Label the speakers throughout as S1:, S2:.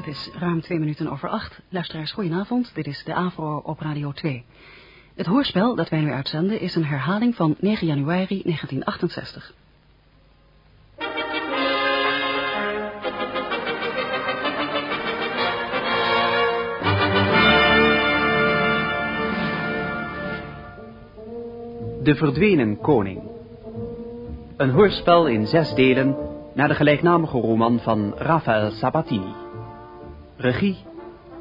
S1: Het is ruim twee minuten over acht. Luisteraars, goedenavond. Dit is de AVRO op Radio 2. Het hoorspel dat wij nu uitzenden is een herhaling van 9 januari 1968.
S2: De Verdwenen Koning. Een hoorspel in zes delen naar de gelijknamige roman van Raphaël Sabatini. Regie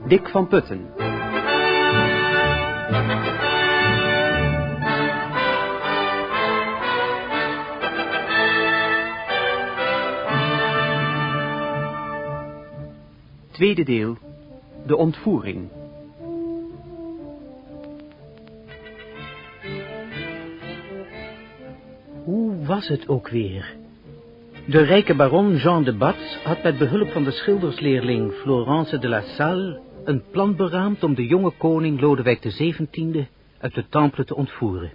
S2: Dick van Putten. Tweede deel. De ontvoering.
S3: Hoe was het ook weer? De rijke baron Jean de Batz had met behulp van de schildersleerling Florence de la Salle een plan beraamd om de jonge koning Lodewijk XVII uit de Temple te ontvoeren.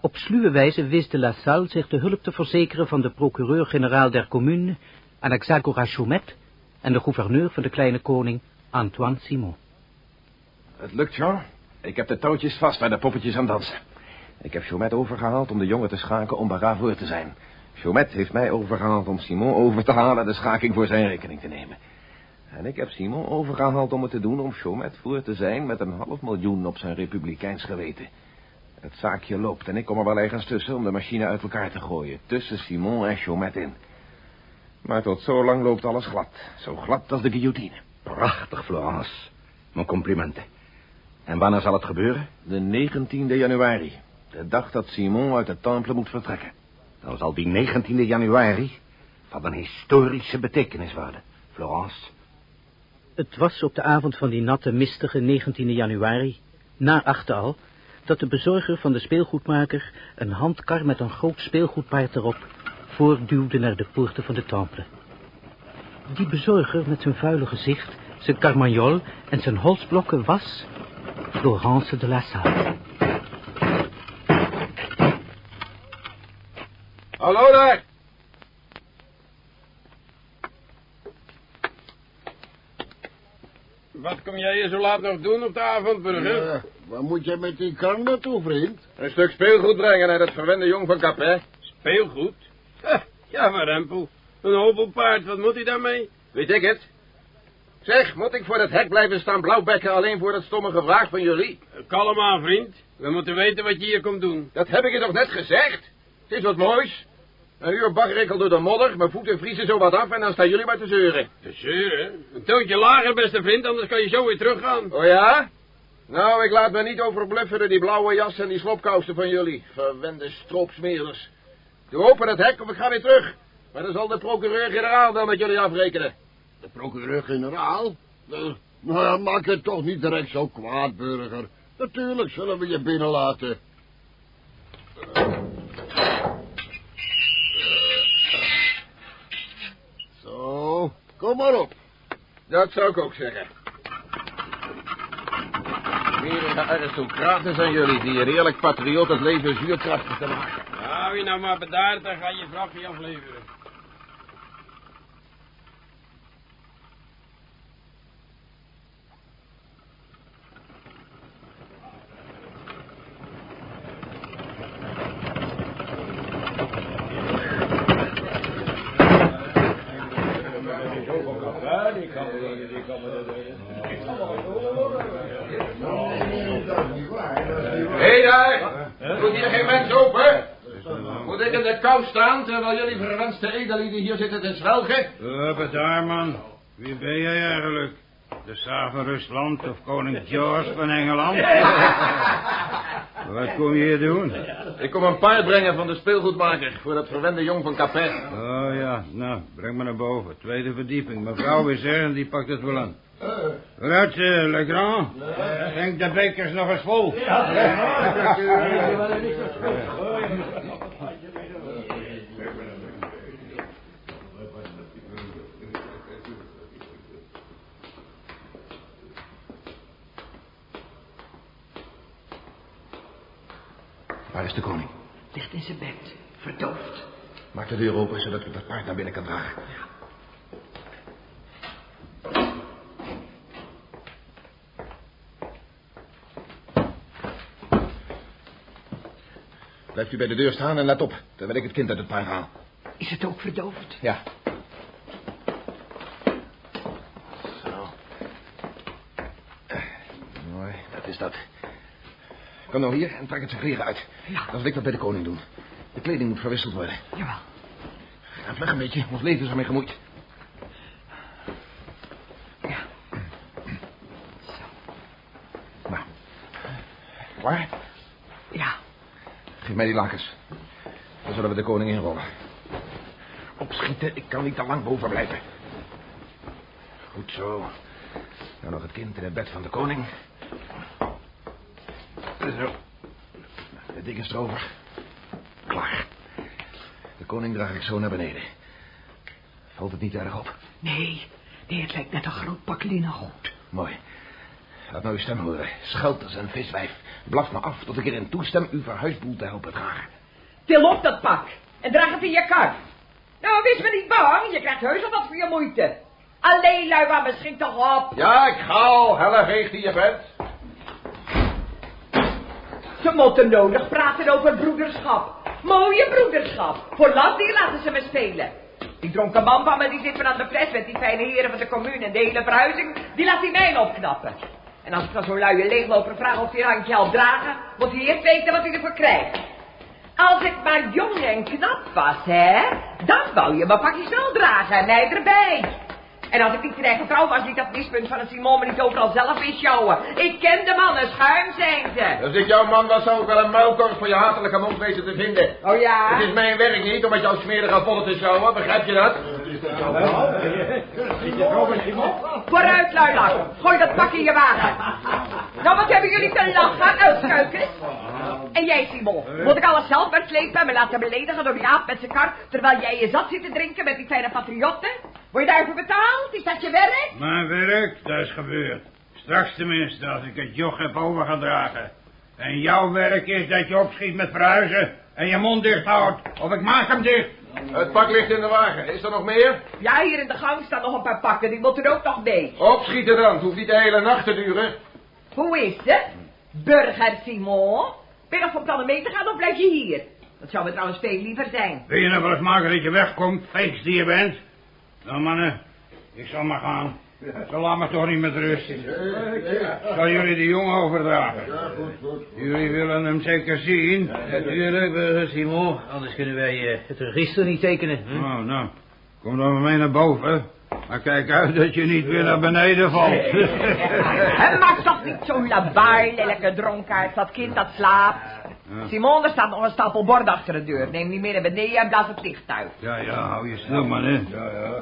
S3: Op sluwe wijze wist de la Salle zich de hulp te verzekeren van de procureur-generaal der commune, Anaxagora Chaumet, en de gouverneur van de kleine koning, Antoine Simon.
S4: Het lukt, Jean. Ik heb de touwtjes vast waar de poppetjes aan dansen. Ik heb Chaumet overgehaald om de jongen te schaken om voor te zijn. Chaumet heeft mij overgehaald om Simon over te halen de schaking voor zijn rekening te nemen. En ik heb Simon overgehaald om het te doen om Chaumet voor te zijn met een half miljoen op zijn republikeins geweten. Het zaakje loopt en ik kom er wel ergens tussen om de machine uit elkaar te gooien. Tussen Simon en Chaumet in. Maar tot zo lang loopt alles glad. Zo glad als de guillotine.
S5: Prachtig, Florence. Mijn complimenten. En wanneer zal het gebeuren?
S4: De 19e januari. De dag dat Simon uit de temple moet vertrekken.
S5: Dan zal die 19e januari van een historische betekenis worden, Florence.
S3: Het was op de avond van die natte, mistige 19e januari, na achter al, dat de bezorger van de speelgoedmaker een handkar met een groot speelgoedpaard erop voortduwde naar de poorten van de temple. Die bezorger met zijn vuile gezicht, zijn carmagnol en zijn holsblokken was Florence de la Salle.
S4: Hallo daar!
S6: Wat kom jij hier zo laat nog doen op de avond, burger?
S7: Ja, waar moet jij met die kar naartoe, vriend?
S6: Een stuk speelgoed brengen naar dat verwende jong van Capet. Speelgoed? Ja, maar Rempel. Een hobbelpaard, wat moet hij daarmee?
S4: Weet ik het. Zeg, moet ik voor dat hek blijven staan blauwbekken alleen voor dat stomme gevraag van jullie?
S6: Kalm aan, vriend. We moeten weten wat je hier komt doen.
S4: Dat heb ik je toch net gezegd? Het is wat moois. Een uur bagrekkel door de modder, mijn voeten vriezen zo wat af en dan staan jullie maar te zeuren.
S6: Te zeuren? Een toontje lager, beste vriend, anders kan je zo weer teruggaan.
S4: Oh ja? Nou, ik laat me niet overbluffen door die blauwe jas en die slopkousen van jullie. Verwende stroopsmeerders. Doe open het hek of ik ga weer terug. Maar dan zal de procureur-generaal wel met jullie afrekenen.
S7: De procureur-generaal? Nou, nou, maak het toch niet direct zo kwaad, burger. Natuurlijk zullen we je binnenlaten. Zo, kom maar op.
S4: Dat zou ik ook zeggen. Meer aristocraten zijn jullie die een eerlijk patriot het leven zuurkrachtig te maken.
S6: Hou je nou maar bedaard, dan ga je vrachtje afleveren.
S4: Hé hey daar! Doet hier geen mens open? Moet ik in de kou staan terwijl jullie verwenste edellieden hier zitten te zwelgen?
S8: Uh, daar, man. Wie ben jij eigenlijk? De Saar van Rusland of koning George van Engeland? Wat kom je hier doen?
S4: Ik kom een paard brengen van de speelgoedmaker voor dat verwende jong van Capet.
S8: Oh ja, nou, breng me naar boven. Tweede verdieping. Mevrouw is er en die pakt het wel aan. Vooruit, uh, Legrand. Schenk de bekers nog eens vol. Ja,
S5: Waar is de koning?
S9: Ligt in zijn bed, verdoofd.
S5: Maak de deur open, zodat ik dat paard naar binnen kan dragen. Ja.
S4: Blijft u bij de deur staan en let op, terwijl ik het kind uit het paard haal.
S9: Is het ook verdoofd?
S4: Ja, Kom nou hier en trek het zijn kleren uit.
S9: Ja.
S4: Dan zal ik dat bij de koning doen. De kleding moet verwisseld worden.
S9: Jawel.
S4: Ga vlug een beetje, ons leven is ermee gemoeid.
S9: Ja.
S4: Nou. Klaar?
S9: Ja.
S4: Geef mij die lakens. Dan zullen we de koning inrollen. Opschieten, ik kan niet te lang boven blijven. Goed zo. Nou nog het kind in het bed van de koning. Zo. De dekens erover. Klaar. De koning draag ik zo naar beneden. Valt het niet erg op?
S9: Nee. Nee, het lijkt net een groot pak linnengoed.
S4: Mooi. Laat nou uw stem horen. Schelters en viswijf. Blaf me af tot ik erin toestem uw verhuisboel te helpen dragen.
S10: Til op dat pak en draag het in je kar. Nou, wees me niet bang, je krijgt heus wel wat voor je moeite. Alleen, lui, maar misschien toch op.
S4: Ja, ik ga al. Helle veegt die je bent.
S10: Ze moeten nodig praten over broederschap. Mooie broederschap. Voor land die laten ze me spelen. Die dronken man die zit me aan de fles met die fijne heren van de commune en de hele verhuizing, die laat die mijn opknappen. En als ik van zo'n luie leegloper vraag of hij een handje helpt dragen, moet hij eerst weten wat hij ervoor krijgt. Als ik maar jong en knap was, hè, dan wou je mijn pakjes wel dragen en mij erbij. En als ik niet eigen vrouw was, liet dat mispunt van een Simon me niet overal zelf insjouwen. Ik ken de mannen, schuim zijn ze.
S6: Als ik jouw man was, zou ik wel een muilkorf voor je hatelijke mond wezen te vinden.
S10: Oh ja?
S6: Het is mijn werk niet om met jouw smerige volle te sjouwen, begrijp je dat?
S10: Vooruit, luilak. Gooi dat pak in je wagen. Nou, wat hebben jullie te lachen, uitskuikers? En jij, Simon, moet ik alles zelf met slepen me laten beledigen door die aap met zijn kar, terwijl jij je zat zit te drinken met die kleine patriotten? Word je daarvoor betaald? Is dat je werk?
S8: Mijn werk, dat is gebeurd. Straks tenminste, als ik het joch heb overgedragen. En jouw werk is dat je opschiet met verhuizen en je mond dicht houdt. Of ik maak hem dicht.
S6: Het pak ligt in de wagen. Is er nog meer?
S10: Ja, hier in de gang staan nog een paar pakken, die moeten er ook nog mee.
S6: Opschieten dan. Het hoeft niet de hele nacht te duren.
S10: Hoe is het? Burger Simon? Ben je nog van plan om mee te gaan of blijf je hier? Dat zou me trouwens veel liever zijn.
S8: Wil je nou wel eens maken dat je wegkomt, feest die je bent? Nou mannen, ik zal maar gaan. Ze laat me toch niet met rust. Ik zal jullie de jongen overdragen. Jullie willen hem zeker zien.
S3: Natuurlijk, burger Simon. Anders kunnen wij eh, het register niet tekenen. Hm?
S8: Oh, nou, kom dan met mij naar boven. Maar kijk uit dat je niet weer naar beneden valt.
S10: En maak toch niet zo'n lawaai, lelijke dronkaard, dat kind dat slaapt. Simon, er staat nog een stapel borden achter de deur. Neem die mee naar beneden en blaas het licht uit.
S8: Ja, ja, hou je stil, man, hè.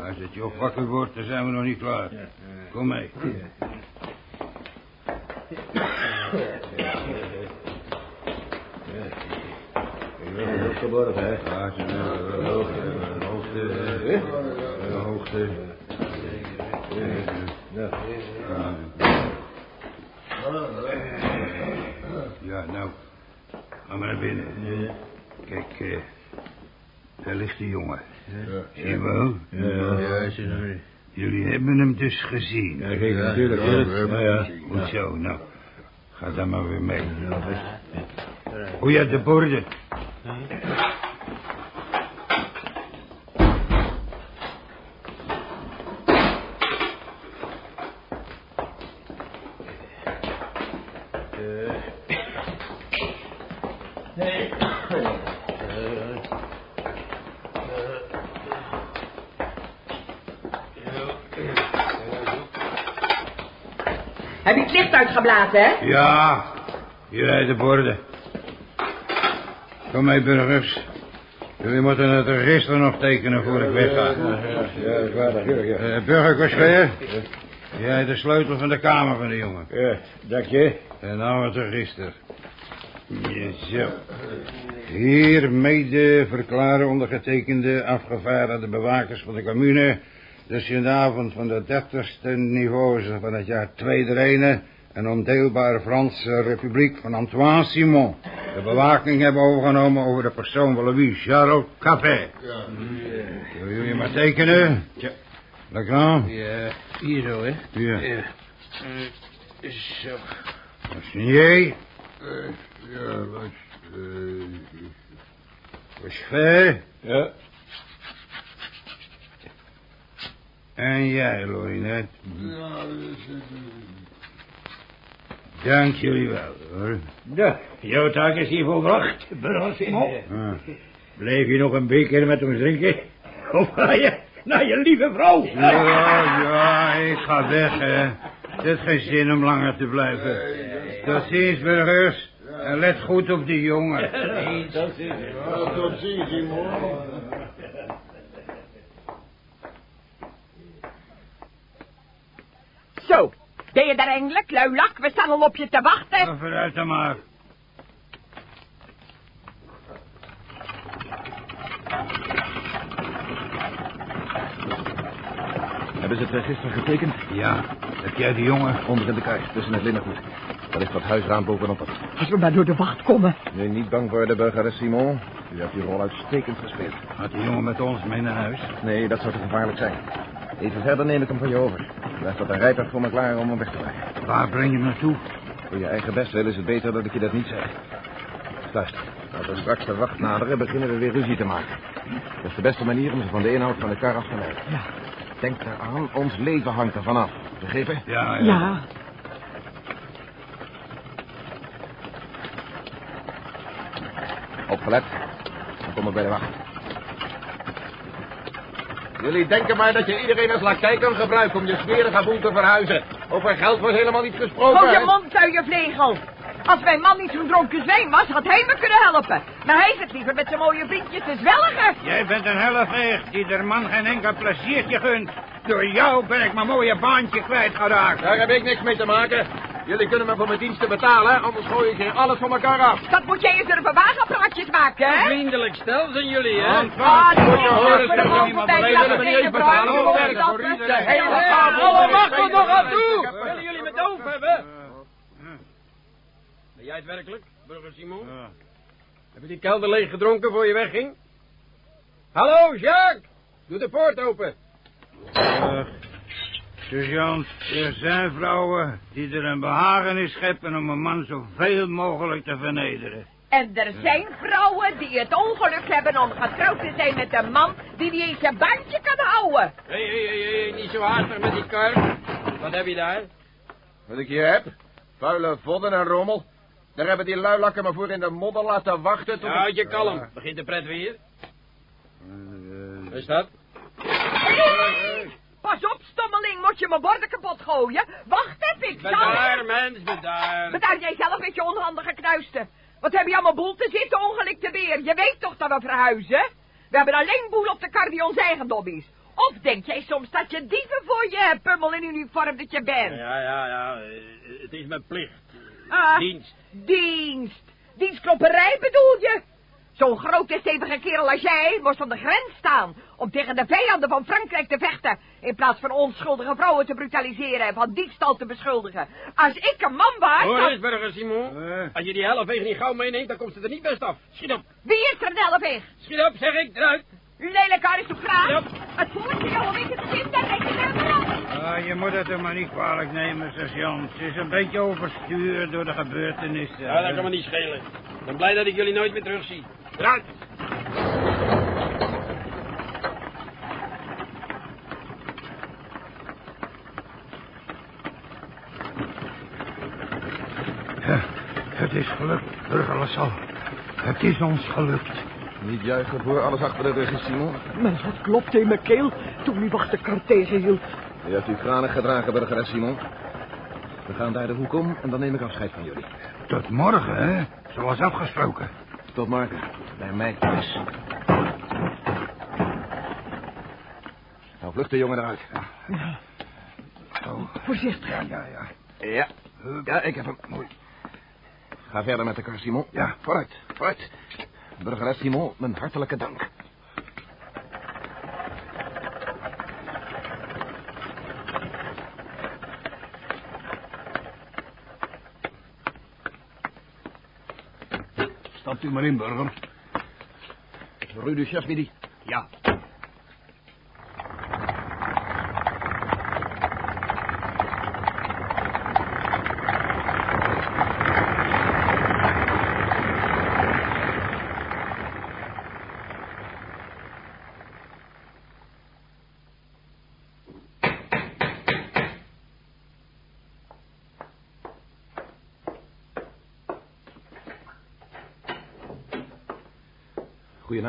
S8: Als het joch wakker wordt, dan zijn we nog niet klaar. Kom mee.
S5: Geborgen, hè?
S8: Ja, hoogte, hoogte. Ja, nou, ga maar naar binnen. Kijk, eh, daar ligt de jongen. Zie je wel?
S5: Ja,
S8: Jullie hebben hem dus gezien.
S5: Ja, kijk, natuurlijk. Ja, ja.
S8: Goed zo, nou. Ga dan maar weer mee. Hoe ja, de borden.
S10: Heb uitgeblazen, hè?
S8: Ja, hier rijden de borden. Kom mee, burgers. Jullie moeten het register nog tekenen voor ik wegga.
S5: Ja, dat is waar, ja.
S8: Eh, burger jij de sleutel van de kamer van de jongen.
S5: Ja, dank je.
S8: En nou het register. Zo. Hiermede verklaren ondergetekende afgevaardigde bewakers van de commune... dus in de avond van de dertigste niveau van het jaar 2 een ondeelbare Franse republiek van Antoine Simon... de bewaking hebben overgenomen over de persoon van Louis Charles Capet.
S7: Ja.
S8: Willen jullie maar tekenen?
S3: Ja.
S8: Legrand?
S3: Ja, hier zo, hè.
S8: Ja.
S3: Ja. Eh, Zo.
S8: Signé?
S7: Eh, ja, luister.
S8: Chauffeur,
S6: Ja.
S8: en jij, Lorinet. Dank jullie wel, hoor.
S11: Ja, jouw taak is hier volbracht, burgersimon.
S8: Ah.
S11: Blijf je nog een beker met ons drinken? Of ga je naar je lieve vrouw?
S8: Ja, ja, ik ga weg, hè. Het heeft geen zin om langer te blijven. Tot ziens, burgers. En let goed op die jongen.
S11: dat is
S7: Ja, tot ziens, Simon.
S10: Zo, ben je daar eindelijk, luilak? We staan al op je te wachten.
S8: Nou, Vooruit dan maar.
S4: Hebben ze het register getekend?
S8: Ja, heb jij die jongen?
S4: Onder in de kar, tussen het linnengoed. Daar ligt wat huisraam bovenop het.
S9: Als we maar door de wacht komen.
S4: Nu niet bang worden, burger Simon. U hebt uw rol uitstekend gespeeld.
S8: Gaat die jongen met ons mee naar huis?
S4: Nee, dat zou te gevaarlijk zijn. Even verder neem ik hem van je over. Blijf tot een rijtuig voor me klaar om hem weg te brengen.
S8: Waar breng je hem naartoe?
S4: Voor je eigen best wil is het beter dat ik je dat niet zeg. Luister, als we straks de wacht naderen, beginnen we weer ruzie te maken. Dat is de beste manier om ze van de inhoud van de kar af te leiden.
S9: Ja.
S4: Denk eraan, ons leven hangt ervan af. Begrepen?
S8: Ja, ja.
S9: Ja.
S4: Opgelet. Dan kom ik bij de wacht. Jullie denken maar dat je iedereen als lakij kan gebruiken om je smerige boel te verhuizen. Over geld wordt helemaal niet gesproken.
S10: Hou je mond, vlegel. Als mijn man niet zo'n dronken zwijn was, had hij me kunnen helpen. Maar hij zit liever met zijn mooie vriendjes te zwelgen.
S8: Jij bent een helleveeg die der man geen enkel pleziertje gunt. Door jou ben ik mijn mooie baantje kwijtgeraakt.
S6: Daar heb ik niks mee te maken. Jullie kunnen me voor mijn diensten betalen, anders gooi ik hier alles van elkaar af.
S10: Dat moet jij eens durven wagenpraatjes maken, hè?
S6: Vriendelijk stel zijn jullie, hè?
S10: Ah, die
S6: Moet je horen,
S10: voor de man
S6: betalen.
S10: dat we-
S6: zeg.
S10: Hey,
S6: Hey,
S10: wat
S6: Alle macht er nog aan toe! Willen jullie me doof hebben? Ben jij het werkelijk, burger Simon? Heb je die kelder leeg gedronken voor je wegging? Hallo, Jacques! Doe de poort open.
S8: Uh, sergeant, er zijn vrouwen die er een behagen in scheppen om een man zoveel mogelijk te vernederen.
S10: En er zijn vrouwen die het ongeluk hebben om getrouwd te zijn met een man die niet eens zijn bandje kan houden.
S6: Hé, hé, hé, hé, niet zo haastig met die kar. Wat heb je daar?
S4: Wat ik hier heb? Vuile vodden en rommel. Daar hebben die luilakken me voor in de modder laten wachten tot...
S6: Ja, houd je kalm. Begint de pret weer? Wat is dat?
S10: Pas op, moet je mijn borden kapot gooien? Wacht even, ik zal...
S6: Bedaar, mens, bedaar.
S10: Bedaar jij zelf met je onhandige knuisten. Wat heb je allemaal boel te zitten, ongelikte beer? Je weet toch dat we verhuizen? We hebben alleen boel op de kar die ons eigendom is. Of denk jij soms dat je dieven voor je hebt, pummel in uniform dat je bent?
S6: Ja, ja, ja. eh, Het is mijn plicht.
S10: Ah,
S6: Dienst.
S10: Dienst. Dienstklopperij bedoel je? Zo'n grote stevige kerel als jij moest aan de grens staan... om tegen de vijanden van Frankrijk te vechten... in plaats van onschuldige vrouwen te brutaliseren... en van diefstal te beschuldigen. Als ik een man was...
S6: Hoor
S10: dan-
S6: eens, burger Simon. Als je die helft niet gauw meeneemt, dan komt ze er niet best af. Schiet op.
S10: Wie is er een helveeg?
S6: Schiet op, zeg ik. Eruit.
S10: Lelijk aristocraat. Het voert je al ik het kind en ik het eraf.
S8: Ah, je moet het er maar niet kwalijk nemen, sergeant. Ze is een beetje overstuurd door de gebeurtenissen.
S6: Ja, dat kan me niet schelen. Ik ben blij dat ik jullie nooit meer terugzie. Eruit.
S8: Ja, het is Lasalle. Het is ons gelukt.
S4: Niet juichen voor alles achter de rug is, Simon.
S9: Mijn hart klopte in mijn keel toen die wacht de kar tegenhield.
S4: Je hebt uw kranig gedragen, burger Simon. We gaan daar de hoek om en dan neem ik afscheid van jullie.
S8: Tot morgen, hè? Zoals afgesproken.
S4: Tot morgen. Bij mij thuis. Nou, vlucht de jongen eruit.
S8: Zo.
S9: Voorzichtig.
S8: Ja, ja, ja.
S4: Ja. Ja, ik heb hem. Mooi. Ga verder met de kar, Simon. Ja, vooruit, vooruit. Burgeres Simon, mijn hartelijke dank.
S11: Stapt u maar in, burger.
S4: Rue du chef midi.
S11: Ja.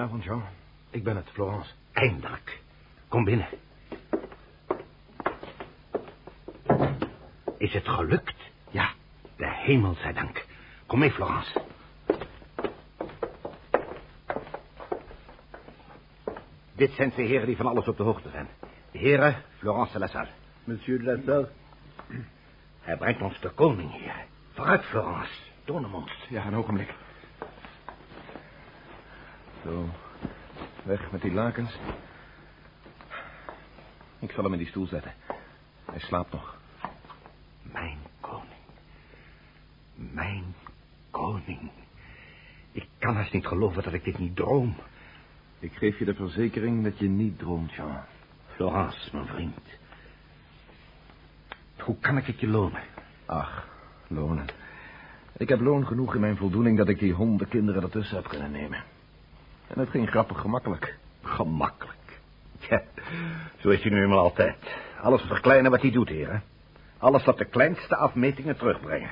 S4: Goedenavond, Jean. Ik ben het, Florence.
S5: Eindelijk. Kom binnen. Is het gelukt? Ja, de hemel zij dank. Kom mee, Florence. Dit zijn twee heren die van alles op de hoogte zijn. De heren Florence de La Salle.
S11: Monsieur de La Salle.
S5: Hij brengt ons de koning hier. Vooruit, Florence. Toon hem ons.
S4: Ja, een ogenblik. Zo, weg met die lakens. Ik zal hem in die stoel zetten. Hij slaapt nog.
S5: Mijn koning. Mijn koning. Ik kan haast niet geloven dat ik dit niet droom.
S4: Ik geef je de verzekering dat je niet droomt, Jean.
S5: Florence, mijn vriend. Hoe kan ik het je lonen?
S4: Ach, lonen. Ik heb loon genoeg in mijn voldoening dat ik die honden kinderen ertussen heb kunnen nemen. En het ging grappig gemakkelijk.
S5: Gemakkelijk. Ja, zo is hij nu eenmaal altijd. Alles verkleinen wat hij doet, heren. Alles tot de kleinste afmetingen terugbrengen.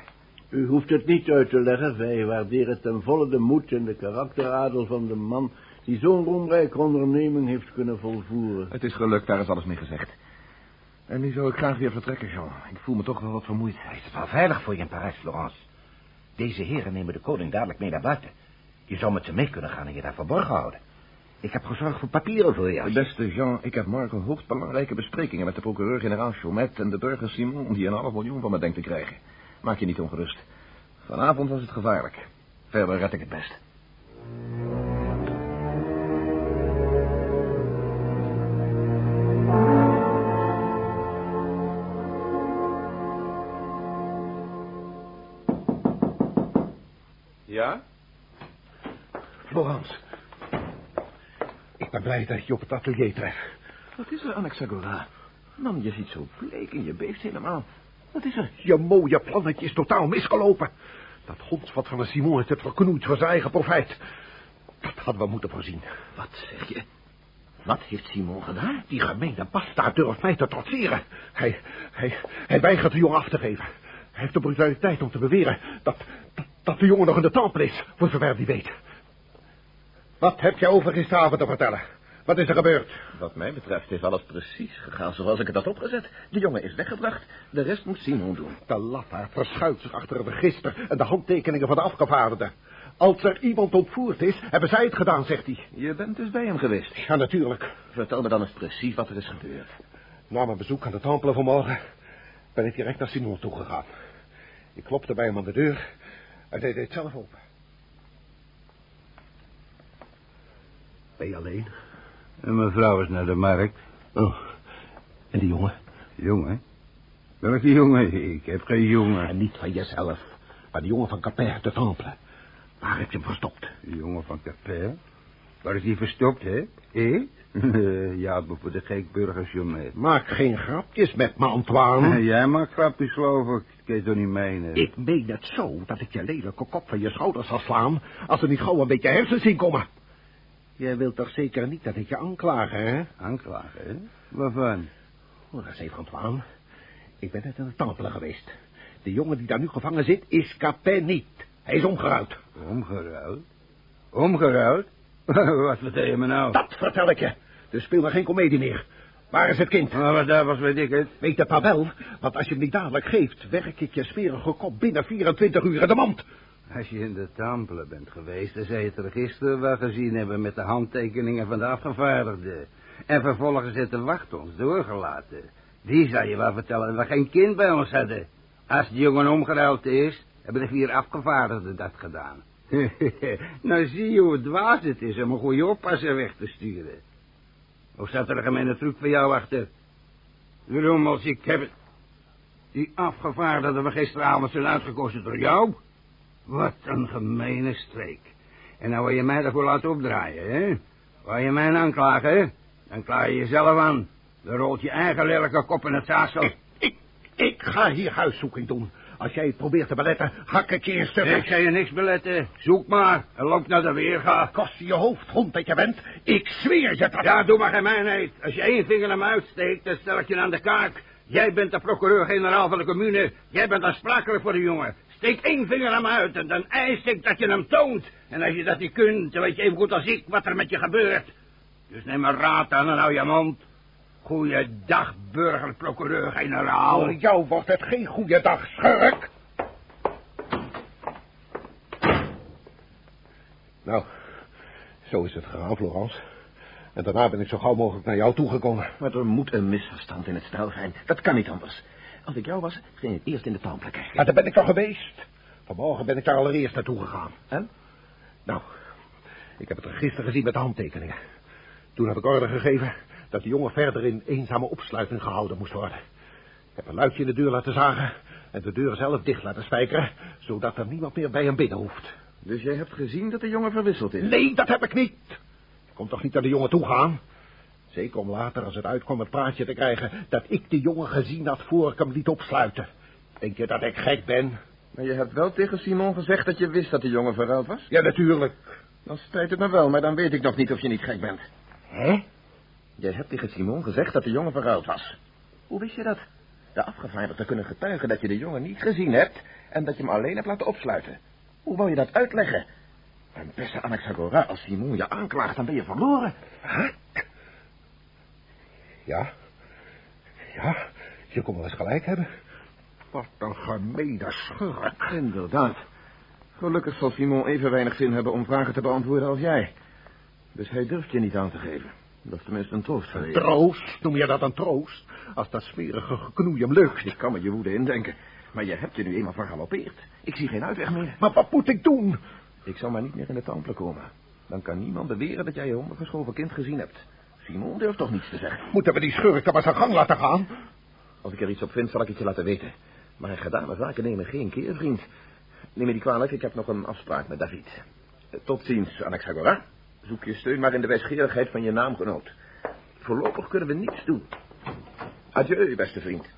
S11: U hoeft het niet uit te leggen. Wij waarderen ten volle de moed en de karakteradel van de man... die zo'n roemrijke onderneming heeft kunnen volvoeren.
S4: Het is gelukt, daar is alles mee gezegd. En nu zou ik graag weer vertrekken, Jean. Ik voel me toch wel wat vermoeid.
S5: Is het wel veilig voor je in Parijs, Florence? Deze heren nemen de koning dadelijk mee naar buiten. Je zou met ze mee kunnen gaan en je daar verborgen houden. Ik heb gezorgd voor papieren voor je.
S4: Beste Jean, ik heb morgen hoogstbelangrijke besprekingen met de procureur-generaal Chaumet en de burger Simon, die een half miljoen van me denkt te krijgen. Maak je niet ongerust. Vanavond was het gevaarlijk. Verder red ik het best. Ja?
S5: Florence. Ik ben blij dat ik je op het atelier tref.
S4: Wat is er, Anaxagora? Man, je ziet zo bleek en je beeft helemaal. Wat is er?
S5: Je mooie plannetje is totaal misgelopen. Dat hondsvat van een Simon heeft het verknoeid voor zijn eigen profijt. Dat hadden we moeten voorzien.
S4: Wat zeg je? Wat heeft Simon gedaan?
S5: Die gemeene bastaard durft mij te trotseren. Hij, hij, hij weigert de jongen af te geven. Hij heeft de brutaliteit om te beweren dat, dat, dat de jongen nog in de tempel is, voor zover hij weet. Wat heb je over gisteravond te vertellen? Wat is er gebeurd?
S4: Wat mij betreft is alles precies gegaan zoals ik het had opgezet. De jongen is weggebracht. De rest moet Simon doen.
S5: De lafaard verschuilt zich achter het register en de handtekeningen van de afgevaardigden. Als er iemand ontvoerd is, hebben zij het gedaan, zegt hij.
S4: Je bent dus bij hem geweest?
S5: Ja, natuurlijk.
S4: Vertel me dan eens precies wat er is gebeurd.
S5: Na mijn bezoek aan de tempelen vanmorgen ben ik direct naar Simon toegegaan. Ik klopte bij hem aan de deur en hij deed zelf open. Ben je alleen?
S8: En mijn vrouw is naar de markt.
S5: Oh, en die jongen?
S8: Jongen? Welke jongen? Ik heb geen jongen.
S5: En niet van jezelf, maar die jongen van Capet de Temple. Waar heb je hem verstopt?
S8: De jongen van Capet? Waar is die verstopt, hè? Ik? ja, maar voor de gek burgers, jongen.
S5: Maak geen grapjes met me, Antoine.
S8: Jij maakt grapjes, geloof ik. Kan je toch niet menen.
S5: Ik meen het zo dat ik je lelijke kop van je schouders zal slaan... als er niet gauw een beetje hersens in komen. Jij wilt toch zeker niet dat ik je aanklagen, hè?
S8: Aanklagen, hè? Waarvan?
S5: Oh, dat is even Antoine. Ik ben net in de tempelen geweest. De jongen die daar nu gevangen zit, is Capet niet. Hij is omgeruild.
S8: Omgeruild? Omgeruild? Wat vertel je me nou?
S5: Dat vertel ik je. Dus speel er geen komedie meer. Waar is het kind?
S8: Maar wat daar was, weet ik het.
S5: Weet het maar wel, want als je hem niet dadelijk geeft... werk ik je smerige kop binnen 24 uur in de mand.
S8: Als je in de tempelen bent geweest, dan zou je het register wel gezien hebben... met de handtekeningen van de afgevaardigden. En vervolgens het de wacht ons doorgelaten. Die zou je wel vertellen dat we geen kind bij ons hadden. Als die jongen omgeruild is, hebben de vier afgevaardigden dat gedaan. nou zie je hoe dwaas het is om een goede oppasser weg te sturen. Of zat er een gemeene truc voor jou achter? Rommels, ik heb het... Die afgevaardigden we gisteravond zijn uitgekozen door jou? Wat een gemene streek. En nou wil je mij ervoor laten opdraaien, hè? Wil je mij aanklagen, hè? Dan klaar je jezelf aan. Dan rolt je eigen lelijke kop in het zaagsel.
S5: Ik, ik, ik ga hier huiszoeking doen. Als jij het probeert te beletten, hak ik je in stukken.
S8: Ik zei je niks beletten. Zoek maar en loop naar de weerga.
S5: Kost je hoofd, hond dat je bent. Ik zweer je dat...
S8: Ja, doe maar geen mijnheid. Als je één vinger naar me uitsteekt, dan stel ik je aan de kaak. Jij bent de procureur-generaal van de commune. Jij bent aansprakelijk voor de jongen. Steek één vinger aan me uit en dan eis ik dat je hem toont. En als je dat niet kunt, dan weet je even goed als ik wat er met je gebeurt. Dus neem een raad aan en hou je mond. Goeiedag, burgerprocureur-generaal.
S5: Voor jou wordt het geen goede dag, schurk. Nou, zo is het gegaan, Florence. En daarna ben ik zo gauw mogelijk naar jou toegekomen.
S4: Maar er moet een misverstand in het spel zijn. Dat kan niet anders. Als ik jou was, ging ik eerst in de kijken.
S5: Maar daar ben ik toch geweest. Vanmorgen ben ik daar allereerst naartoe gegaan.
S4: En?
S5: Nou, ik heb het register gezien met de handtekeningen. Toen heb ik orde gegeven dat de jongen verder in eenzame opsluiting gehouden moest worden. Ik heb een luikje in de deur laten zagen en de deur zelf dicht laten spijkeren, zodat er niemand meer bij hem binnen hoeft.
S4: Dus jij hebt gezien dat de jongen verwisseld is?
S5: Nee, dat heb ik niet. Ik kon toch niet naar de jongen toe gaan? Zeker om later, als het uitkwam, het praatje te krijgen dat ik de jongen gezien had voor ik hem liet opsluiten. Denk je dat ik gek ben?
S4: Maar je hebt wel tegen Simon gezegd dat je wist dat de jongen verruild was?
S5: Ja, natuurlijk.
S4: Dan spijt het me wel, maar dan weet ik nog niet of je niet gek bent.
S5: Hè?
S4: Jij hebt tegen Simon gezegd dat de jongen verruild was. Hoe wist je dat? De afgevaardigden kunnen getuigen dat je de jongen niet gezien hebt... en dat je hem alleen hebt laten opsluiten. Hoe wou je dat uitleggen? En beste Anaxagora, als Simon je aanklaagt, dan ben je verloren.
S5: Huh? Ja. Ja, je kon wel eens gelijk hebben. Wat een gemene schurk.
S4: Inderdaad. Gelukkig zal Simon even weinig zin hebben om vragen te beantwoorden als jij. Dus hij durft je niet aan te geven. Dat is tenminste een troost voor je.
S5: Troost? Noem je dat een troost? Als dat smerige geknoei hem lukt.
S4: Ik kan me je woede indenken. Maar je hebt je nu eenmaal vergalopeerd. Ik zie geen uitweg meer.
S5: Maar wat moet ik doen?
S4: Ik zal maar niet meer in de tempel komen. Dan kan niemand beweren dat jij je ondergeschoven kind gezien hebt. Simon durft toch niets te zeggen.
S5: Moeten we die schurk dan maar zijn gang laten gaan?
S4: Als ik er iets op vind, zal ik het je laten weten. Maar gedane zaken nemen geen keer, vriend. Neem me die kwalijk, ik heb nog een afspraak met David. Tot ziens, Anaxagora. Zoek je steun maar in de wijsgerigheid van je naamgenoot. Voorlopig kunnen we niets doen. Adieu, beste vriend.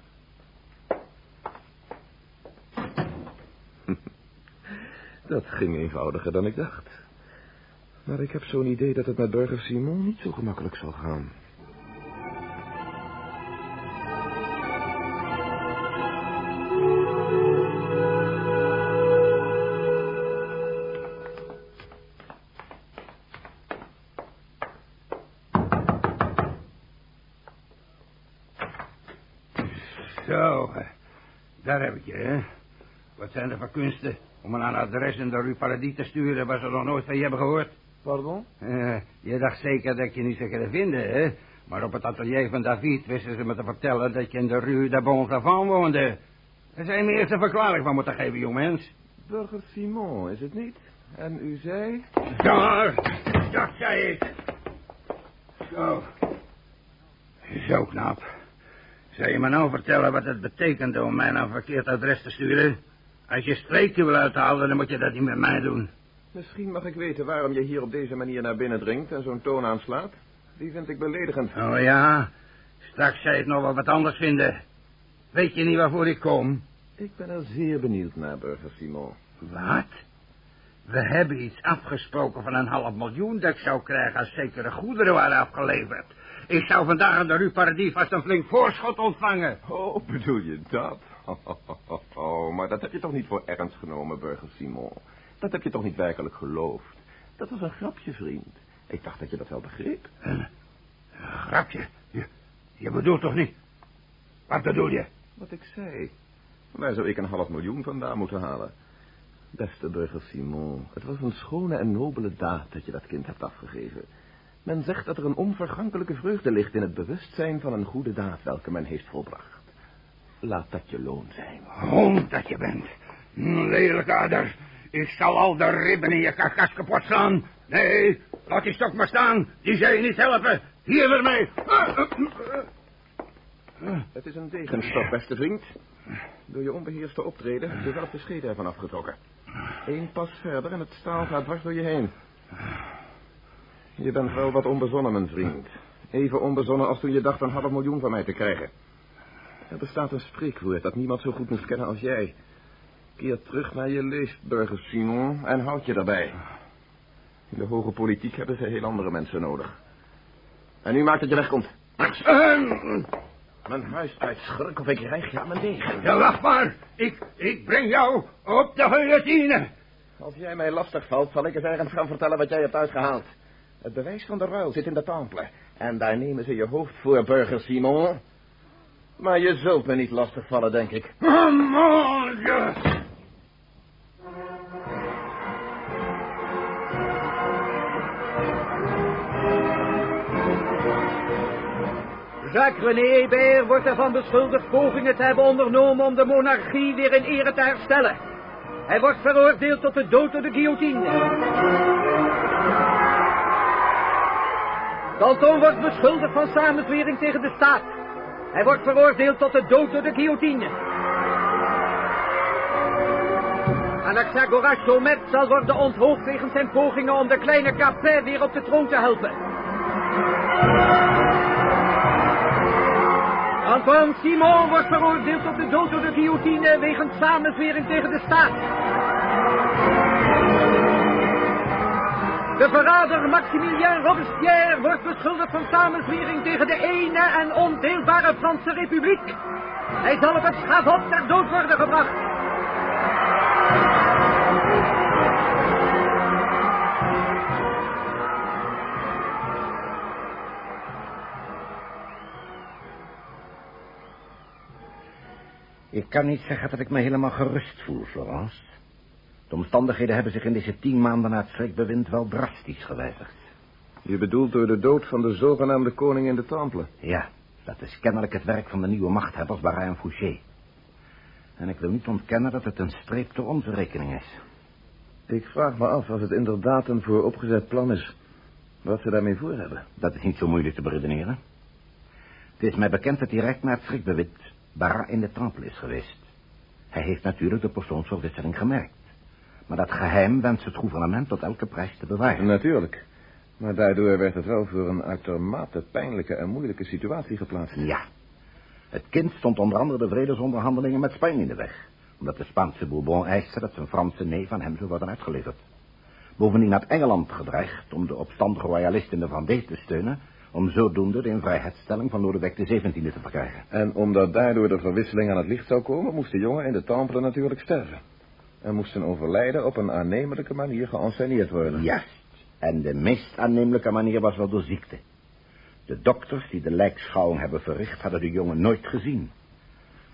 S4: Dat ging eenvoudiger dan ik dacht. Maar ik heb zo'n idee dat het met burger Simon niet zo gemakkelijk zal gaan.
S8: Zo, eh, daar heb ik je, hè. Wat zijn er voor kunsten om een adres in de Rue Paradis te sturen waar ze nog nooit van je hebben gehoord?
S4: Pardon?
S8: Eh, je dacht zeker dat je niet zou kunnen vinden, hè? Maar op het atelier van David wisten ze me te vertellen dat je in de Rue de Bons Avant woonde. Daar zijn me eerst een verklaring van moeten geven, jongmens.
S4: Burger Simon, is het niet? En u zei?
S8: Daar, dat zei ik. Zo. Zo, knap. Zou je me nou vertellen wat het betekende om mij naar een verkeerd adres te sturen? Als je streken wil uithalen, dan moet je dat niet met mij doen.
S4: Misschien mag ik weten waarom je hier op deze manier naar binnen dringt en zo'n toon aanslaat. Die vind ik beledigend.
S8: Oh ja, straks je het nog wel wat anders vinden. Weet je niet waarvoor ik kom?
S4: Ik ben er zeer benieuwd naar, burger Simon.
S8: Wat? We hebben iets afgesproken van een half miljoen dat ik zou krijgen als zekere goederen waren afgeleverd. Ik zou vandaag in de Rue Paradis vast een flink voorschot ontvangen.
S4: Oh, bedoel je dat? Oh, maar dat heb je toch niet voor ernst genomen, burger Simon? Dat heb je toch niet werkelijk geloofd? Dat was een grapje, vriend. Ik dacht dat je dat wel begreep.
S8: Een grapje? Je, je bedoelt toch niet... Wat bedoel je?
S4: Wat ik zei. Waar zou ik een half miljoen vandaan moeten halen? Beste burger Simon, het was een schone en nobele daad dat je dat kind hebt afgegeven. Men zegt dat er een onvergankelijke vreugde ligt in het bewustzijn van een goede daad welke men heeft volbracht. Laat dat je loon zijn.
S8: Hond dat je bent. Lelijke adder. Ik zal al de ribben in je karkas kapot slaan. Nee, laat die stok maar staan. Die zal je niet helpen. Hier ermee.
S4: Het is een degenstok, beste vriend. Door je onbeheerste optreden heb je zelf de schede ervan afgetrokken. Eén pas verder en het staal gaat dwars door je heen. Je bent wel wat onbezonnen, mijn vriend. Even onbezonnen als toen je dacht een half miljoen van mij te krijgen. Er bestaat een spreekwoord dat niemand zo goed moest kennen als jij. Keer terug naar je leefburger, Simon, en houd je daarbij. In de hoge politiek hebben ze heel andere mensen nodig. En nu maakt dat je wegkomt. mijn huis uit schrik of ik rijg je aan mijn degen.
S8: Ja, wacht maar. Ik, ik breng jou op de guillotine.
S4: Als jij mij lastig valt, zal ik eens ergens gaan vertellen wat jij hebt uitgehaald. Het bewijs van de ruil zit in de temple. En daar nemen ze je hoofd voor, burger Simon. Maar je zult me niet lastig vallen, denk ik.
S8: Oh, mon Dieu.
S3: Jacques René Hébert wordt ervan beschuldigd pogingen te hebben ondernomen om de monarchie weer in ere te herstellen. Hij wordt veroordeeld tot de dood door de guillotine. Danton wordt beschuldigd van samenzwering tegen de staat. Hij wordt veroordeeld tot de dood door de guillotine. Anaxagoras Chomet zal worden onthoofd wegens zijn pogingen om de kleine Capet weer op de troon te helpen. Antoine Simon wordt veroordeeld tot de dood door de guillotine wegens samenzwering tegen de staat. De verrader Maximilien Robespierre wordt beschuldigd van samenzwering tegen de ene en ondeelbare Franse Republiek. Hij zal op het schavot ter dood worden gebracht.
S12: Ik kan niet zeggen dat ik me helemaal gerust voel, Florence. De omstandigheden hebben zich in deze tien maanden na het schrikbewind wel drastisch gewijzigd.
S4: Je bedoelt door de dood van de zogenaamde koning in de Temple?
S12: Ja, dat is kennelijk het werk van de nieuwe machthebbers Barra en Fouché. En ik wil niet ontkennen dat het een streep door onze rekening is.
S4: Ik vraag me af of het inderdaad een vooropgezet plan is. Wat ze daarmee voor hebben.
S12: Dat is niet zo moeilijk te beredeneren. Het is mij bekend dat direct na het schrikbewind Barra in de Temple is geweest. Hij heeft natuurlijk de persoonsverwisseling gemerkt. Maar dat geheim wenst het gouvernement tot elke prijs te bewaren.
S4: Natuurlijk. Maar daardoor werd het wel voor een uitermate pijnlijke en moeilijke situatie geplaatst.
S12: Ja. Het kind stond onder andere de vredesonderhandelingen met Spanje in de weg. Omdat de Spaanse Bourbon eiste dat zijn Franse neef aan hem zou worden uitgeleverd. Bovendien had Engeland gedreigd om de opstandige royalisten in de Vendée te steunen... om zodoende de invrijheidstelling van Lodewijk XVII te verkrijgen.
S4: En omdat daardoor de verwisseling aan het licht zou komen... moest de jongen in de Temple natuurlijk sterven. En moest zijn overlijden op een aannemelijke manier geënsceneerd worden.
S12: Juist. En de meest aannemelijke manier was wel door ziekte. De dokters die de lijkschouwing hebben verricht... hadden de jongen nooit gezien.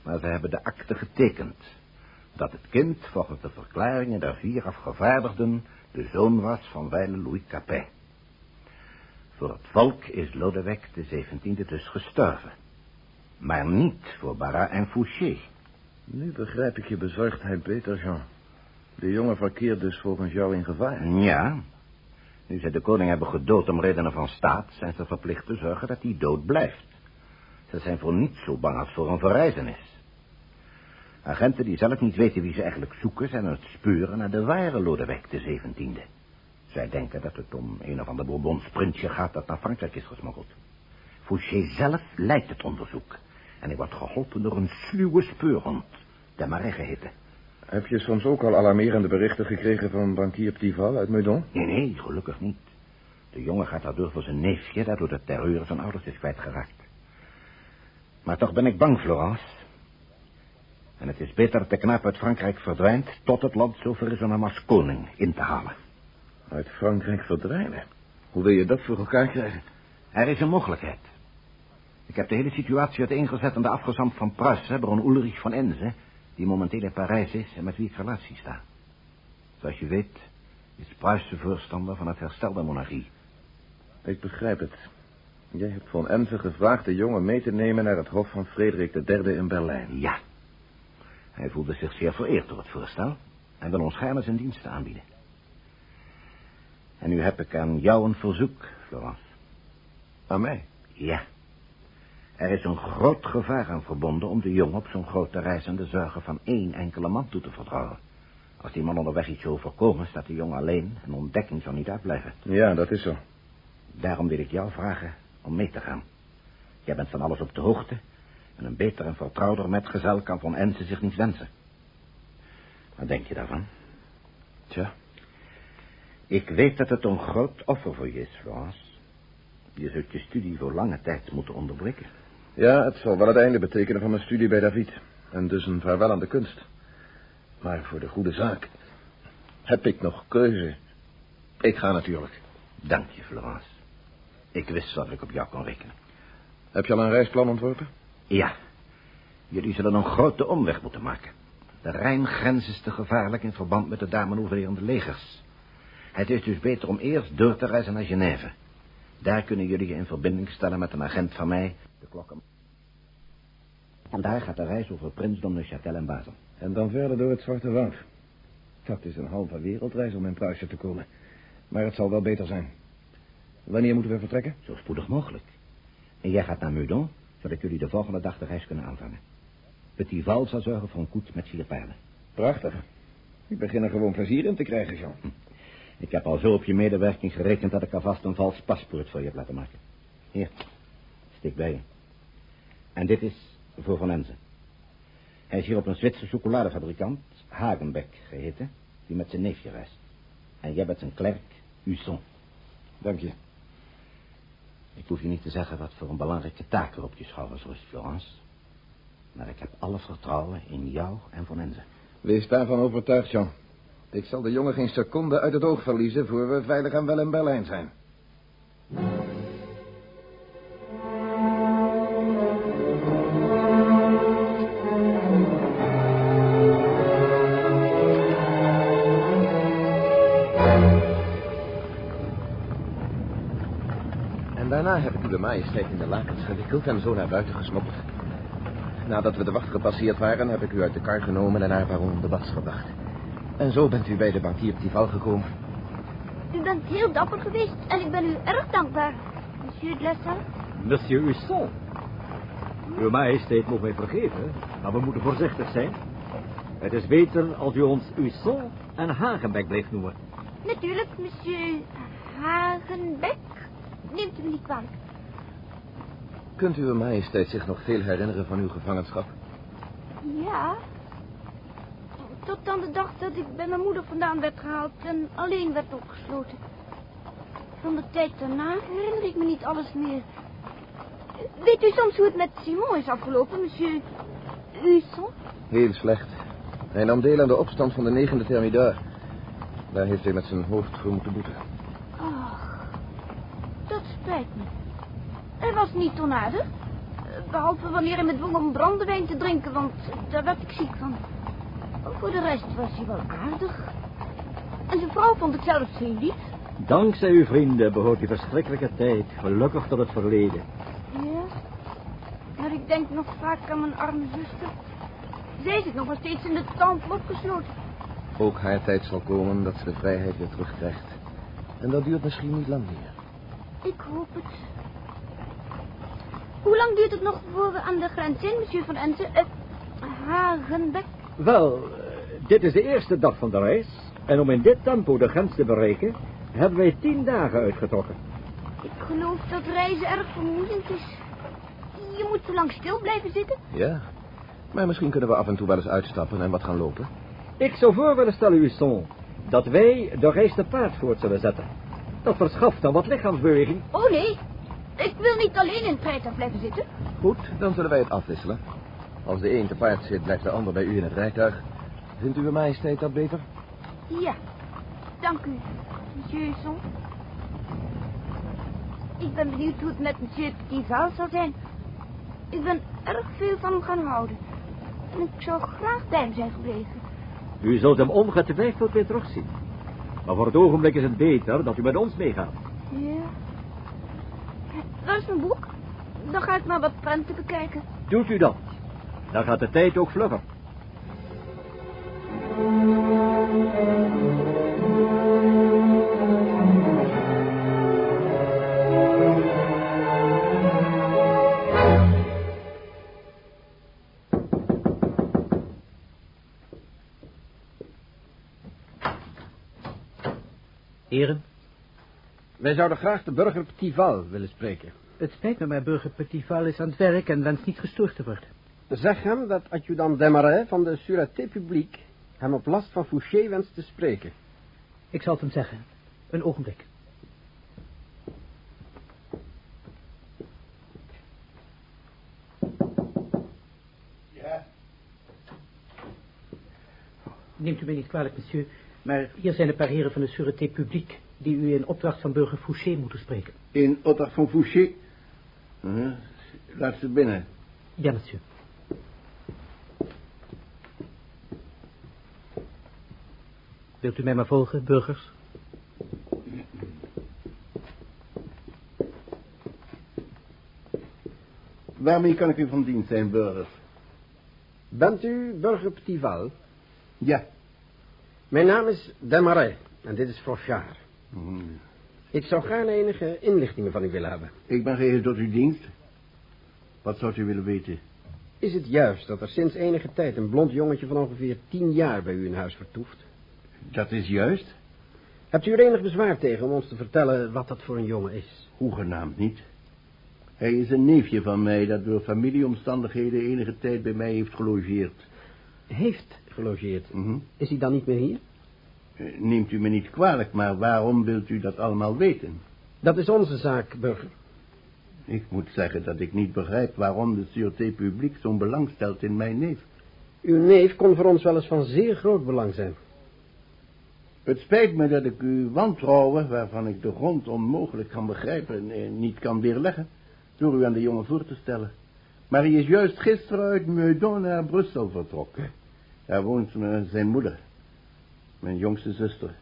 S12: Maar ze hebben de akte getekend... dat het kind, volgens de verklaringen der vier afgevaardigden... de zoon was van wijle Louis Capet. Voor het volk is Lodewijk de zeventiende dus gestorven. Maar niet voor Barra en Fouché.
S4: Nu begrijp ik je bezorgdheid beter, Jean. De jongen verkeert dus volgens jou in gevaar.
S12: Ja. Nu zij de koning hebben gedood om redenen van staat... zijn ze verplicht te zorgen dat hij dood blijft. Ze zijn voor niets zo bang als voor een verrijzenis. Agenten die zelf niet weten wie ze eigenlijk zoeken... zijn aan het speuren naar de ware Lodewijk de zeventiende. Zij denken dat het om een of ander Bourbons prinsje gaat... dat naar Frankrijk is gesmokkeld. Fouché zelf leidt het onderzoek... en hij wordt geholpen door een sluwe speurhond... de Marais geheten.
S4: Heb je soms ook al alarmerende berichten gekregen van bankier Ptival uit Meudon?
S12: Nee, nee, gelukkig niet. De jongen gaat daardoor voor zijn neefje... dat door de terreur zijn ouders is kwijtgeraakt. Maar toch ben ik bang, Florence. En het is beter dat de knaap uit Frankrijk verdwijnt... tot het land zover is om hem als koning in te halen.
S4: Uit Frankrijk verdwijnen? Hoe wil je dat voor elkaar krijgen?
S12: Er is een mogelijkheid. Ik heb de hele situatie uiteengezet aan de afgezant van Pruisen... baron Ulrich van Enze... die momenteel in Parijs is en met wie ik relatie sta. Zoals je weet is Pruisen voorstander van het herstel der monarchie.
S4: Ik begrijp het. Jij hebt van Enze gevraagd de jongen mee te nemen... naar het hof van Frederik III in Berlijn.
S12: Ja. Hij voelde zich zeer vereerd door het voorstel... en wil ons gaarne zijn diensten aanbieden. En nu heb ik aan jou een verzoek, Florence.
S4: Aan mij?
S12: Ja. Er is een groot gevaar aan verbonden om de jongen op zo'n grote reis aan de zorgen van één enkele man toe te vertrouwen. Als die man onderweg iets overkomen, staat de jongen alleen en ontdekking zal niet uitblijven.
S4: Ja, dat is zo.
S12: Daarom wil ik jou vragen om mee te gaan. Jij bent van alles op de hoogte en een beter en vertrouwder metgezel kan van Ense zich niet wensen. Wat denk je daarvan?
S4: Tja.
S12: Ik weet dat het een groot offer voor je is, Florence. Je zult je studie voor lange tijd moeten onderbreken.
S4: Ja, het zal wel het einde betekenen van mijn studie bij David. En dus een vaarwel aan de kunst. Maar voor de goede zaak heb ik nog keuze. Ik ga natuurlijk.
S12: Dank je, Florence. Ik wist dat ik op jou kon rekenen.
S4: Heb je al een reisplan ontworpen?
S12: Ja. Jullie zullen een grote omweg moeten maken. De Rijngrens is te gevaarlijk in verband met de daar manoeuvrerende legers. Het is dus beter om eerst door te reizen naar Genève. Daar kunnen jullie je in verbinding stellen met een agent van mij, de klokken. En daar gaat de reis over Prinsdom, Neuchâtel en Basel.
S4: En dan verder door het Zwarte Woud. Dat is een halve wereldreis om in Pruisen te komen. Maar het zal wel beter zijn. Wanneer moeten we vertrekken?
S12: Zo spoedig mogelijk. En jij gaat naar Meudon, zodat jullie de volgende dag de reis kunnen aanvangen. Petit Val zal zorgen voor een koets met vier paarden.
S4: Prachtig. Ik begin er gewoon plezier in te krijgen, Jean.
S12: Hm. Ik heb al zo op je medewerking gerekend dat ik alvast een vals paspoort voor je heb laten maken. Hier, steek bij je. En dit is voor Van Enzen. Hij is hier op een Zwitser chocoladefabrikant, Hagenbeck geheten, die met zijn neefje reist. En jij bent zijn klerk, Husson.
S4: Dank je.
S12: Ik hoef je niet te zeggen wat voor een belangrijke taak er op je schouders rust, Florence. Maar ik heb alle vertrouwen in jou en Van Enzen.
S4: Wees daarvan overtuigd, Jean. Ik zal de jongen geen seconde uit het oog verliezen... voor we veilig en wel in Berlijn zijn. En daarna heb ik uw majesteit in de lakens gewikkeld en zo naar buiten gesmokkeld. Nadat we de wacht gepasseerd waren, heb ik u uit de kar genomen en naar baron de Bats gebracht. En zo bent u bij de bankier Tival gekomen.
S13: U bent heel dapper geweest en ik ben u erg dankbaar, monsieur de Lasalle.
S14: Monsieur Husson. Uw majesteit moet mij vergeven, maar we moeten voorzichtig zijn. Het is beter als u ons Husson en Hagenbeck blijft noemen.
S13: Natuurlijk, monsieur Hagenbeck. Neemt u me niet kwalijk.
S4: Kunt uw majesteit zich nog veel herinneren van uw gevangenschap?
S13: Ja. Tot aan de dag dat ik bij mijn moeder vandaan werd gehaald en alleen werd opgesloten. Van de tijd daarna herinner ik me niet alles meer. Weet u soms hoe het met Simon is afgelopen, monsieur Husson?
S4: Heel slecht. Hij nam deel aan de opstand van de negende Thermidor. Daar heeft hij met zijn hoofd voor moeten boeten.
S13: Ach, dat spijt me. Hij was niet onaardig. Behalve wanneer hij me dwong om brandewijn te drinken, want daar werd ik ziek van. Voor de rest was hij wel aardig. En zijn vrouw vond ik zelfs heel lief.
S14: Dankzij uw vrienden behoort die verschrikkelijke tijd gelukkig tot het verleden.
S13: Ja, maar ik denk nog vaak aan mijn arme zuster. Zij zit nog maar steeds in de temple opgesloten.
S4: Ook haar tijd zal komen dat ze de vrijheid weer terugkrijgt. En dat duurt misschien niet lang meer.
S13: Ik hoop het. Hoe lang duurt het nog voor we aan de grens zijn, monsieur Van Ensen? Uh, Hagenbeck?
S14: Wel, uh, dit is de eerste dag van de reis. En om in dit tempo de grens te bereiken, hebben wij tien dagen uitgetrokken.
S13: Ik geloof dat reizen erg vermoeiend is. Je moet zo lang stil blijven zitten.
S4: Ja, maar misschien kunnen we af en toe wel eens uitstappen en wat gaan lopen.
S14: Ik zou voor willen stellen, Husson, dat wij de reis te paard voort zullen zetten. Dat verschaft dan wat lichaamsbeweging.
S13: Oh nee, ik wil niet alleen in het rijtuig blijven zitten.
S4: Goed, dan zullen wij het afwisselen. Als de een te paard zit, blijft de ander bij u in het rijtuig. Vindt uw majesteit dat beter?
S13: Ja, dank u, monsieur Husson. Ik ben benieuwd hoe het met monsieur Tival zal zijn. Ik ben erg veel van hem gaan houden. En ik zou graag bij hem zijn gebleven.
S14: U zult hem ongetwijfeld weer terugzien. Maar voor het ogenblik is het beter dat u met ons meegaat.
S13: Ja. Waar is mijn boek? Dan ga ik maar wat prenten bekijken.
S14: Doet u dat. Dan gaat de tijd ook vlugger.
S3: Heren?
S6: Wij zouden graag de burger Petival willen spreken.
S3: Het spijt me, maar burger Petival is aan het werk en wenst niet gestoord te worden.
S6: Zeg hem dat adjudant Demaret van de Sûreté Publiek hem op last van Fouché wenst te spreken.
S3: Ik zal het hem zeggen. Een ogenblik. Ja. Neemt u mij niet kwalijk, monsieur, maar hier zijn een paar heren van de Sûreté Publiek die u in opdracht van burger Fouché moeten spreken.
S11: In opdracht van Fouché? Laat ze binnen.
S3: Ja, monsieur. Wilt u mij maar volgen, burgers?
S11: Waarmee kan ik u van dienst zijn, burgers?
S15: Bent u burger Petival?
S11: Ja.
S15: Mijn naam is Desmarais en dit is Frochard.
S11: Hmm.
S15: Ik zou graag enige inlichtingen van u willen hebben.
S11: Ik ben geheel tot uw dienst. Wat zou u willen weten?
S15: Is het juist dat er sinds enige tijd een blond jongetje van ongeveer tien jaar bij u in huis vertoeft?
S11: Dat is juist.
S15: Hebt u er enig bezwaar tegen om ons te vertellen wat dat voor een jongen is?
S11: Hoegenaamd niet. Hij is een neefje van mij dat door familieomstandigheden enige tijd bij mij heeft gelogeerd.
S15: Heeft gelogeerd?
S11: Mhm.
S15: Is hij dan niet meer hier?
S11: Eh, Neemt u me niet kwalijk, maar waarom wilt u dat allemaal weten?
S15: Dat is onze zaak, burger.
S11: Ik moet zeggen dat ik niet begrijp waarom de Sûreté Publique zo'n belang stelt in mijn neef.
S15: Uw neef kon voor ons wel eens van zeer groot belang zijn.
S11: Het spijt me dat ik uw wantrouwen, waarvan ik de grond onmogelijk kan begrijpen, eh, niet kan weerleggen, door u aan de jongen voor te stellen. Maar hij is juist gisteren uit Meudon naar Brussel vertrokken. Daar woont me zijn moeder, mijn jongste zuster.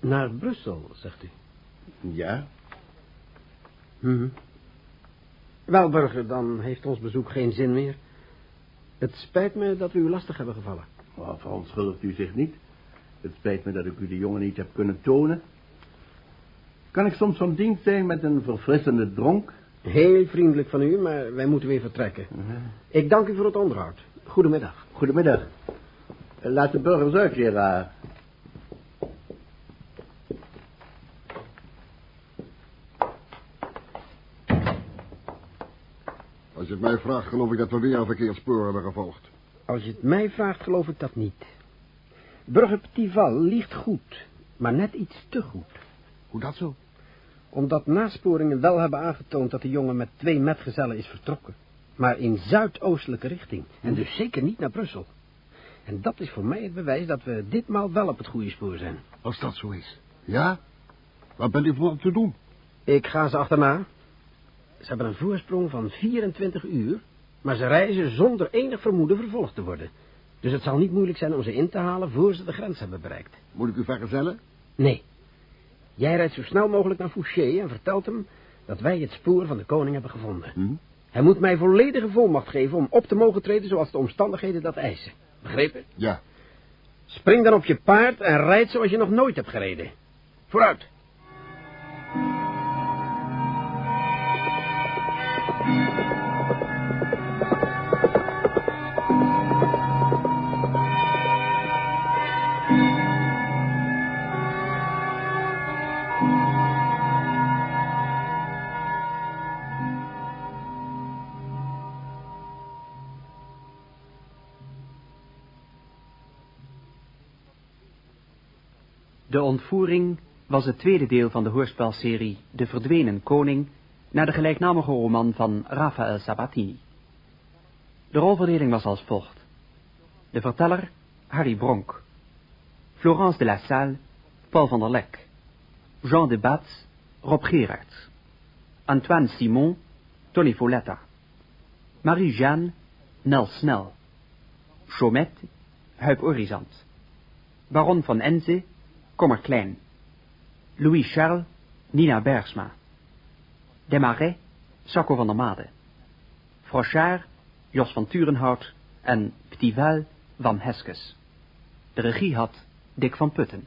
S15: Naar Brussel, zegt u?
S11: Ja,
S15: Mhm. Wel, burger, dan heeft ons bezoek geen zin meer. Het spijt me dat we u lastig hebben gevallen.
S11: maar verontschuldigt u zich niet. Het spijt me dat ik u de jongen niet heb kunnen tonen. Kan ik soms van dienst zijn met een verfrissende dronk?
S15: Heel vriendelijk van u, maar wij moeten weer vertrekken. Ik dank u voor het onderhoud. Goedemiddag.
S11: Goedemiddag. Laat de burgers uit, Gerard.
S7: Als je het mij vraagt, geloof ik dat we weer een verkeerd spoor hebben gevolgd.
S15: Als je het mij vraagt, geloof ik dat niet. Burger Petival liegt goed, maar net iets te goed.
S7: Hoe dat zo?
S15: Omdat nasporingen wel hebben aangetoond dat de jongen met twee metgezellen is vertrokken. Maar in zuidoostelijke richting. En dus zeker niet naar Brussel. En dat is voor mij het bewijs dat we ditmaal wel op het goede spoor zijn.
S7: Als dat zo is. Ja? Wat bent u voor te doen?
S15: Ik ga ze achterna. Ze hebben een voorsprong van 24 uur, maar ze reizen zonder enig vermoeden vervolgd te worden. Dus het zal niet moeilijk zijn om ze in te halen voor ze de grens hebben bereikt.
S7: Moet ik u vergezellen?
S15: Nee. Jij rijdt zo snel mogelijk naar Fouché en vertelt hem dat wij het spoor van de koning hebben gevonden.
S7: Hm?
S15: Hij moet mij volledige volmacht geven om op te mogen treden zoals de omstandigheden dat eisen. Begrepen?
S7: Ja.
S15: Spring dan op je paard en rijd zoals je nog nooit hebt gereden. Vooruit.
S2: De ontvoering was het tweede deel van de hoorspelserie De Verdwenen Koning, naar de gelijknamige roman van Raphaël Sabatini. De rolverdeling was als volgt. De verteller, Harry Bronk. Florence de la Salle, Paul van der Lek. Jean de Batz, Rob Gerards. Antoine Simon, Tony Folletta. Marie-Jeanne, Nel Snel. Chaumette, Huip Orizant. Baron van Enze, Kommer Klein. Louis Charles, Nina Bergsma. Desmarais, Sacco van der Made. Frochard, Jos van Turenhout en Petival van Heskes. De regie had Dick van Putten.